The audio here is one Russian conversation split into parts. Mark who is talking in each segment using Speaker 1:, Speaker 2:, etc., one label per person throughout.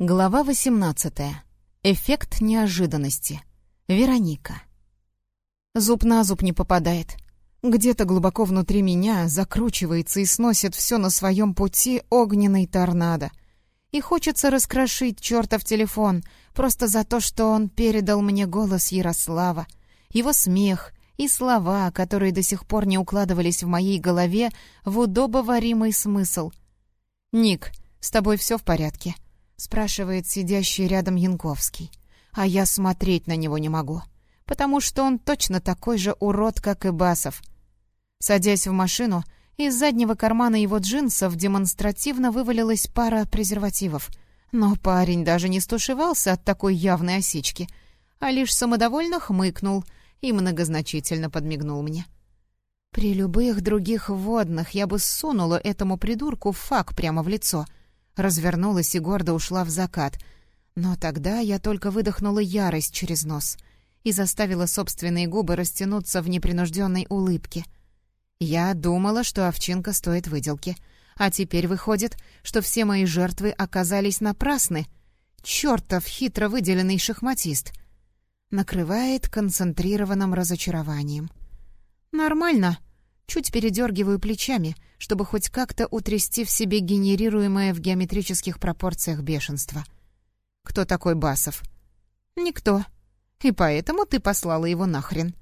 Speaker 1: Глава 18. Эффект неожиданности. Вероника. Зуб на зуб не попадает. Где-то глубоко внутри меня закручивается и сносит все на своем пути огненный торнадо. И хочется раскрошить чертов телефон просто за то, что он передал мне голос Ярослава, его смех и слова, которые до сих пор не укладывались в моей голове в удобоваримый смысл. «Ник, с тобой все в порядке?» Спрашивает сидящий рядом Янковский. А я смотреть на него не могу, потому что он точно такой же урод, как и Басов. Садясь в машину, из заднего кармана его джинсов демонстративно вывалилась пара презервативов. Но парень даже не стушевался от такой явной осечки, а лишь самодовольно хмыкнул и многозначительно подмигнул мне. При любых других водных я бы сунула этому придурку фак прямо в лицо — развернулась и гордо ушла в закат. Но тогда я только выдохнула ярость через нос и заставила собственные губы растянуться в непринужденной улыбке. Я думала, что овчинка стоит выделки, а теперь выходит, что все мои жертвы оказались напрасны. Чёртов хитро выделенный шахматист. Накрывает концентрированным разочарованием. «Нормально», Чуть передергиваю плечами, чтобы хоть как-то утрясти в себе генерируемое в геометрических пропорциях бешенство. «Кто такой Басов?» «Никто. И поэтому ты послала его нахрен».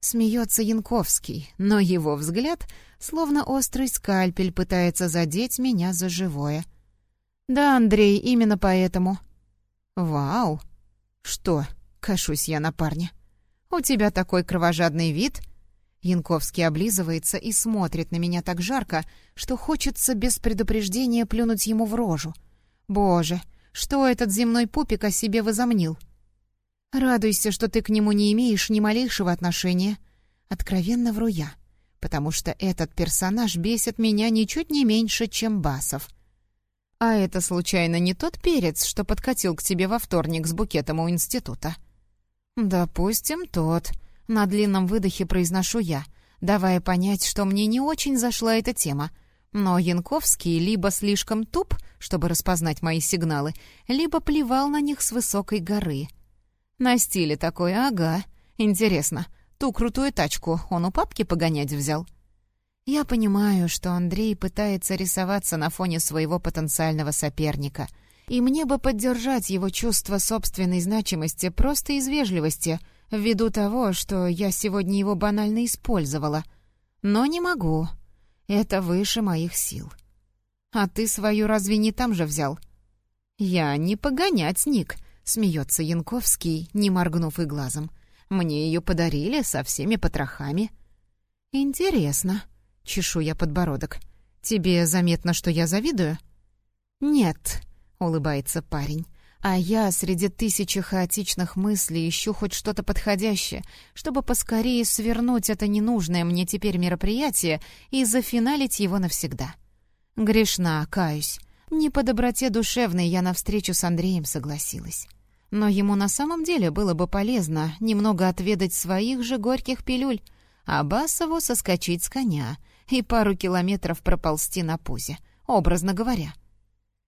Speaker 1: Смеется Янковский, но его взгляд, словно острый скальпель, пытается задеть меня за живое. «Да, Андрей, именно поэтому». «Вау!» «Что?» — кашусь я на парня. «У тебя такой кровожадный вид», Янковский облизывается и смотрит на меня так жарко, что хочется без предупреждения плюнуть ему в рожу. «Боже, что этот земной пупик о себе возомнил?» «Радуйся, что ты к нему не имеешь ни малейшего отношения». Откровенно вру я, потому что этот персонаж бесит меня ничуть не меньше, чем Басов. «А это, случайно, не тот перец, что подкатил к тебе во вторник с букетом у института?» «Допустим, тот», на длинном выдохе произношу я, давая понять, что мне не очень зашла эта тема. Но Янковский либо слишком туп, чтобы распознать мои сигналы, либо плевал на них с высокой горы. На стиле такой, ага. Интересно, ту крутую тачку он у папки погонять взял? Я понимаю, что Андрей пытается рисоваться на фоне своего потенциального соперника, и мне бы поддержать его чувство собственной значимости просто из вежливости — ввиду того, что я сегодня его банально использовала. Но не могу. Это выше моих сил. А ты свою разве не там же взял? Я не погонять, Ник, смеется Янковский, не моргнув и глазом. Мне ее подарили со всеми потрохами. Интересно, чешу я подбородок. Тебе заметно, что я завидую? Нет, улыбается парень. А я среди тысячи хаотичных мыслей ищу хоть что-то подходящее, чтобы поскорее свернуть это ненужное мне теперь мероприятие и зафиналить его навсегда. Грешна, каюсь. Не по доброте душевной я на встречу с Андреем согласилась. Но ему на самом деле было бы полезно немного отведать своих же горьких пилюль, а Басову соскочить с коня и пару километров проползти на пузе, образно говоря.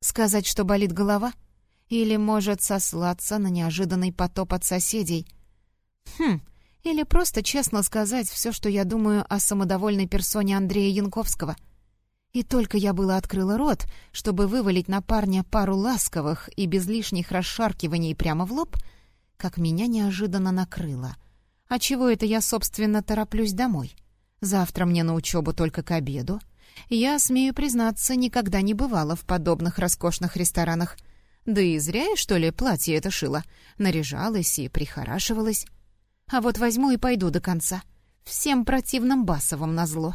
Speaker 1: Сказать, что болит голова — или, может, сослаться на неожиданный потоп от соседей. Хм, или просто честно сказать все, что я думаю о самодовольной персоне Андрея Янковского. И только я было открыла рот, чтобы вывалить на парня пару ласковых и без лишних расшаркиваний прямо в лоб, как меня неожиданно накрыло. А чего это я, собственно, тороплюсь домой? Завтра мне на учебу только к обеду. Я, смею признаться, никогда не бывала в подобных роскошных ресторанах — да и зря я, что ли, платье это шила. Наряжалась и прихорашивалась. А вот возьму и пойду до конца. Всем противным басовым назло.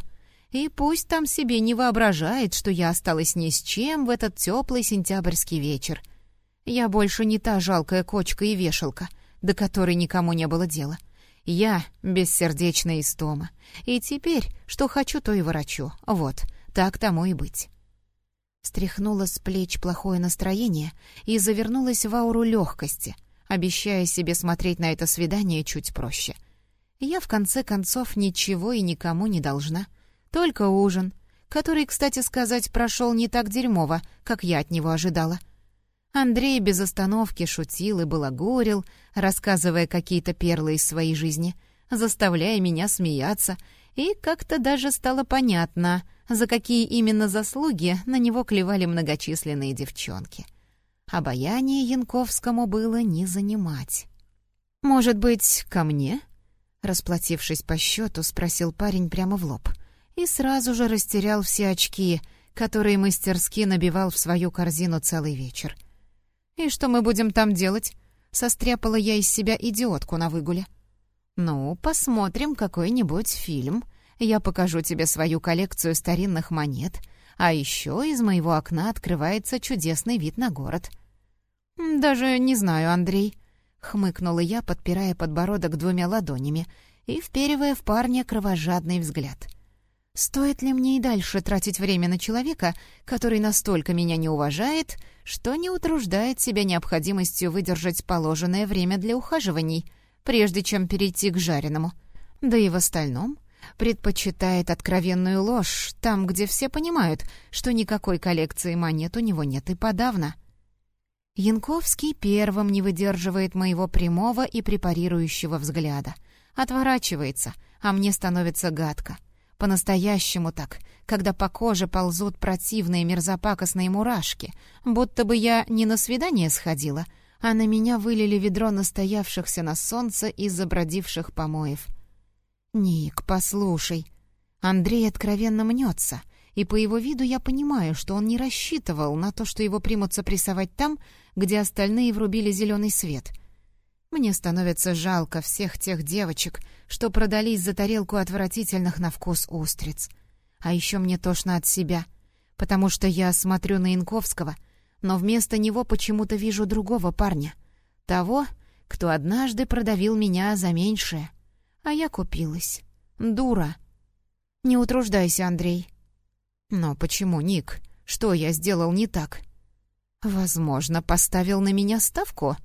Speaker 1: И пусть там себе не воображает, что я осталась ни с чем в этот теплый сентябрьский вечер. Я больше не та жалкая кочка и вешалка, до которой никому не было дела. Я бессердечная истома. И теперь, что хочу, то и ворочу. Вот, так тому и быть. Стряхнула с плеч плохое настроение и завернулась в ауру легкости, обещая себе смотреть на это свидание чуть проще. Я, в конце концов, ничего и никому не должна. Только ужин, который, кстати сказать, прошел не так дерьмово, как я от него ожидала. Андрей без остановки шутил и балагурил, рассказывая какие-то перлы из своей жизни, заставляя меня смеяться, и как-то даже стало понятно, за какие именно заслуги на него клевали многочисленные девчонки. Обаяние Янковскому было не занимать. «Может быть, ко мне?» Расплатившись по счету, спросил парень прямо в лоб. И сразу же растерял все очки, которые мастерски набивал в свою корзину целый вечер. «И что мы будем там делать?» Состряпала я из себя идиотку на выгуле. «Ну, посмотрим какой-нибудь фильм. Я покажу тебе свою коллекцию старинных монет. А еще из моего окна открывается чудесный вид на город». «Даже не знаю, Андрей», — хмыкнула я, подпирая подбородок двумя ладонями и вперивая в парня кровожадный взгляд. «Стоит ли мне и дальше тратить время на человека, который настолько меня не уважает, что не утруждает себя необходимостью выдержать положенное время для ухаживаний, прежде чем перейти к жареному? Да и в остальном...» предпочитает откровенную ложь там, где все понимают, что никакой коллекции монет у него нет и подавно. Янковский первым не выдерживает моего прямого и препарирующего взгляда. Отворачивается, а мне становится гадко. По-настоящему так, когда по коже ползут противные мерзопакостные мурашки, будто бы я не на свидание сходила, а на меня вылили ведро настоявшихся на солнце и забродивших помоев. «Ник, послушай». Андрей откровенно мнется, и по его виду я понимаю, что он не рассчитывал на то, что его примутся прессовать там, где остальные врубили зеленый свет. Мне становится жалко всех тех девочек, что продались за тарелку отвратительных на вкус устриц. А еще мне тошно от себя, потому что я смотрю на Инковского, но вместо него почему-то вижу другого парня. Того, кто однажды продавил меня за меньшее. А я купилась. Дура. Не утруждайся, Андрей. Но почему, Ник? Что я сделал не так? Возможно, поставил на меня ставку?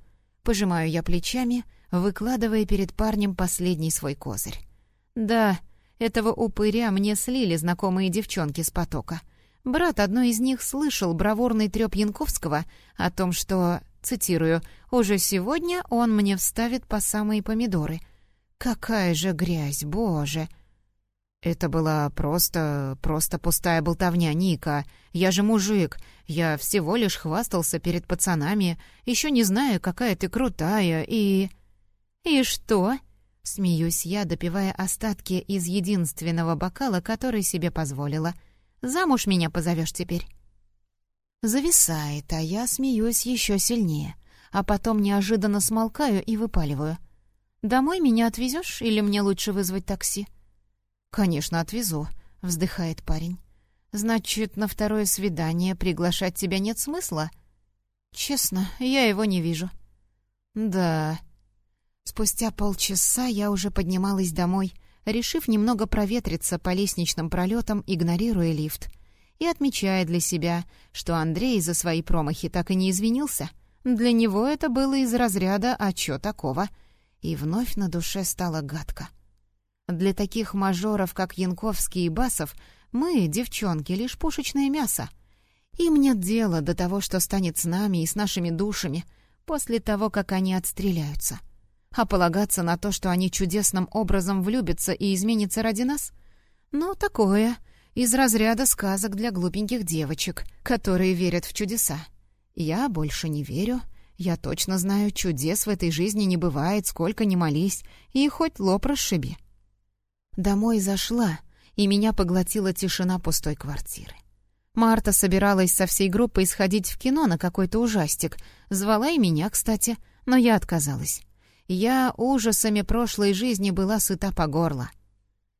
Speaker 1: Пожимаю я плечами, выкладывая перед парнем последний свой козырь. Да, этого упыря мне слили знакомые девчонки с потока. Брат одной из них слышал бравурный трёп Янковского о том, что, цитирую, «уже сегодня он мне вставит по самые помидоры». Какая же грязь, боже! «Это была просто... просто пустая болтовня, Ника. Я же мужик. Я всего лишь хвастался перед пацанами, еще не знаю, какая ты крутая, и...» «И что?» — смеюсь я, допивая остатки из единственного бокала, который себе позволила. «Замуж меня позовешь теперь?» Зависает, а я смеюсь еще сильнее, а потом неожиданно смолкаю и выпаливаю. «Домой меня отвезешь или мне лучше вызвать такси?» «Конечно, отвезу», — вздыхает парень. «Значит, на второе свидание приглашать тебя нет смысла?» «Честно, я его не вижу». «Да». Спустя полчаса я уже поднималась домой, решив немного проветриться по лестничным пролетам, игнорируя лифт. И отмечая для себя, что Андрей за свои промахи так и не извинился. Для него это было из разряда «а чё такого?» И вновь на душе стало гадко. Для таких мажоров, как Янковский и Басов, мы, девчонки, лишь пушечное мясо. Им нет дела до того, что станет с нами и с нашими душами после того, как они отстреляются. А полагаться на то, что они чудесным образом влюбятся и изменятся ради нас? Ну, такое, из разряда сказок для глупеньких девочек, которые верят в чудеса. Я больше не верю. Я точно знаю, чудес в этой жизни не бывает, сколько ни молись, и хоть лоб расшиби. Домой зашла, и меня поглотила тишина пустой квартиры. Марта собиралась со всей группой сходить в кино на какой-то ужастик. Звала и меня, кстати, но я отказалась. Я ужасами прошлой жизни была сыта по горло.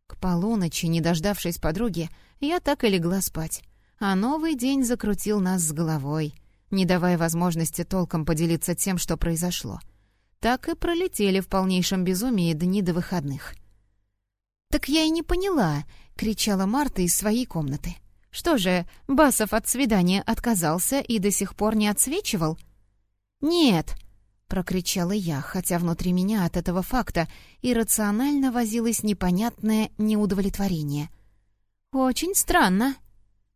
Speaker 1: К полуночи, не дождавшись подруги, я так и легла спать. А новый день закрутил нас с головой, не давая возможности толком поделиться тем, что произошло. Так и пролетели в полнейшем безумии дни до выходных — «Так я и не поняла», — кричала Марта из своей комнаты. «Что же, Басов от свидания отказался и до сих пор не отсвечивал?» «Нет», — прокричала я, хотя внутри меня от этого факта иррационально возилось непонятное неудовлетворение. «Очень странно».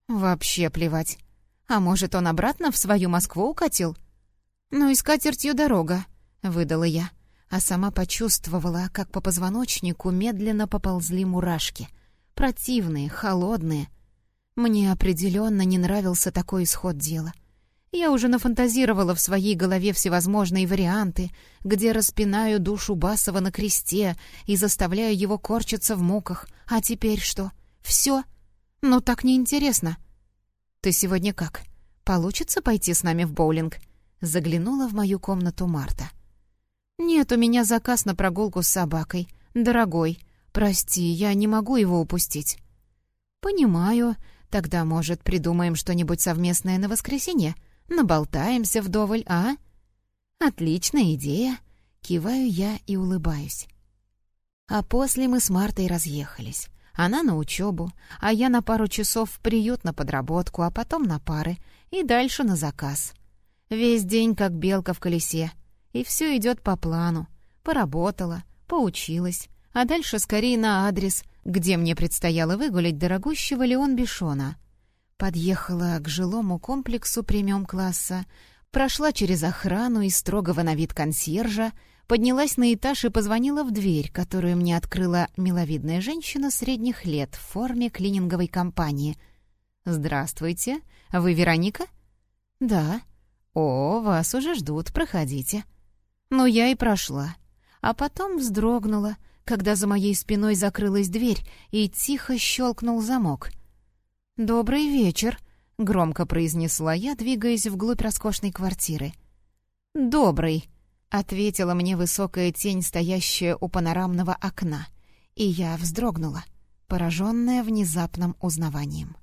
Speaker 1: «Вообще плевать. А может, он обратно в свою Москву укатил?» «Ну и скатертью дорога», — выдала я, а сама почувствовала, как по позвоночнику медленно поползли мурашки. Противные, холодные. Мне определенно не нравился такой исход дела. Я уже нафантазировала в своей голове всевозможные варианты, где распинаю душу Басова на кресте и заставляю его корчиться в муках. А теперь что? Все? Ну так неинтересно. «Ты сегодня как? Получится пойти с нами в боулинг?» Заглянула в мою комнату Марта. «Нет, у меня заказ на прогулку с собакой. Дорогой, прости, я не могу его упустить». «Понимаю. Тогда, может, придумаем что-нибудь совместное на воскресенье?» Наболтаемся вдоволь, а? Отличная идея. Киваю я и улыбаюсь. А после мы с Мартой разъехались. Она на учебу, а я на пару часов в приют на подработку, а потом на пары и дальше на заказ. Весь день как белка в колесе. И все идет по плану. Поработала, поучилась, а дальше скорее на адрес, где мне предстояло выгулять дорогущего Леон Бишона — Подъехала к жилому комплексу премиум-класса, прошла через охрану и строгого на вид консьержа, поднялась на этаж и позвонила в дверь, которую мне открыла миловидная женщина средних лет в форме клининговой компании. «Здравствуйте. Вы Вероника?» «Да». «О, вас уже ждут, проходите». Ну, я и прошла. А потом вздрогнула, когда за моей спиной закрылась дверь и тихо щелкнул замок — «Добрый вечер», — громко произнесла я, двигаясь вглубь роскошной квартиры. «Добрый», — ответила мне высокая тень, стоящая у панорамного окна, и я вздрогнула, пораженная внезапным узнаванием.